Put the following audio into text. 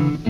Mm-hmm.